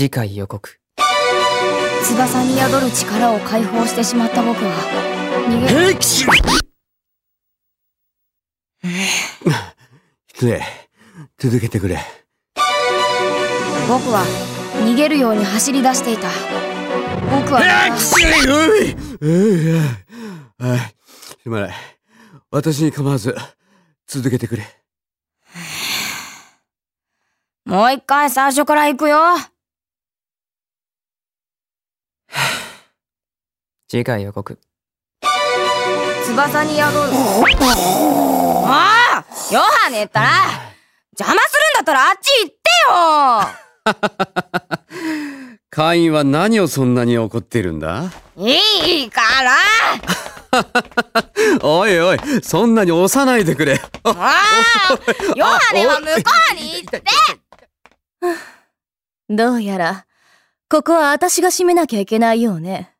次回予告。翼に宿る力を解放してしまった僕は逃げえきし失礼。続けてくれ。僕は逃げるように走り出していた。僕はえきしういうんはいすまない私に構わず続けてくれもう一回最初から行くよ次回予告。翼に宿る。もうヨハネったら邪魔するんだったらあっち行ってよ。会員は何をそんなに怒ってるんだ？いいから。おいおいそんなに押さないでくれ。もう ヨハネは向こうに行って。どうやら、ここは私が閉めなきゃいけないようね。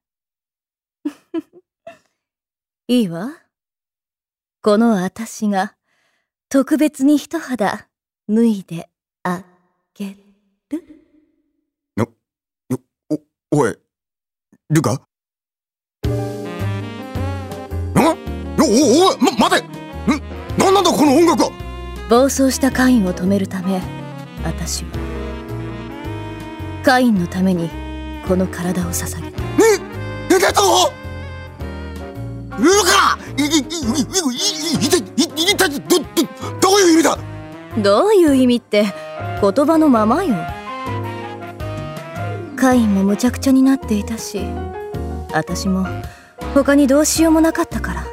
いいわ。この私が、特別に一肌脱いであげる。お、おい、ルカんお、お、おい、ま、待て。ん？なんなんだこの音楽は？暴走したカインを止めるため、私は、カインのために、この体を捧げた。え、出たかいいいいいいたどどういう意味だどういう意味って言葉のままよカインもむちゃくちゃになっていたし私も他にどうしようもなかったから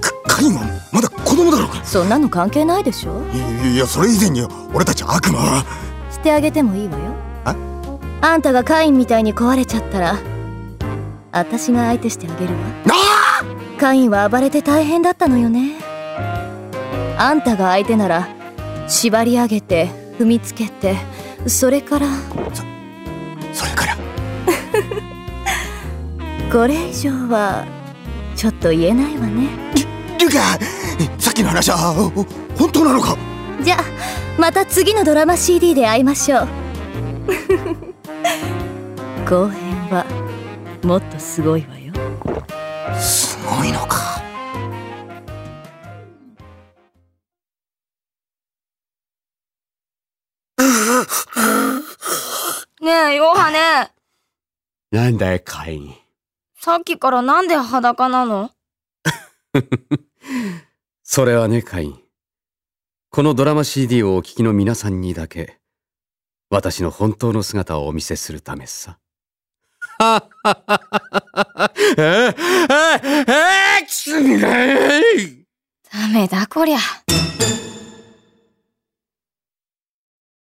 カカインはまだ子供だろうかそんなの関係ないでしょいやそれ以前に俺たち悪魔はしてあげてもいいわよあんたがカインみたいに壊れちゃったら私が相手してあげるわ。なカインは暴れて大変だったのよね。あんたが相手なら縛り上げて踏みつけてそれから。それから？これ以上はちょっと言えないわね。ルカさっきの話はお本当なのか？じゃあまた次のドラマ CD で会いましょう。後編はもっとすごいわよ。すごいのか。ねえヨハネ。なんだい会員さっきからなんで裸なの？それはね会員このドラマ CD をお聞きの皆さんにだけ私の本当の姿をお見せするためさダメだこりゃ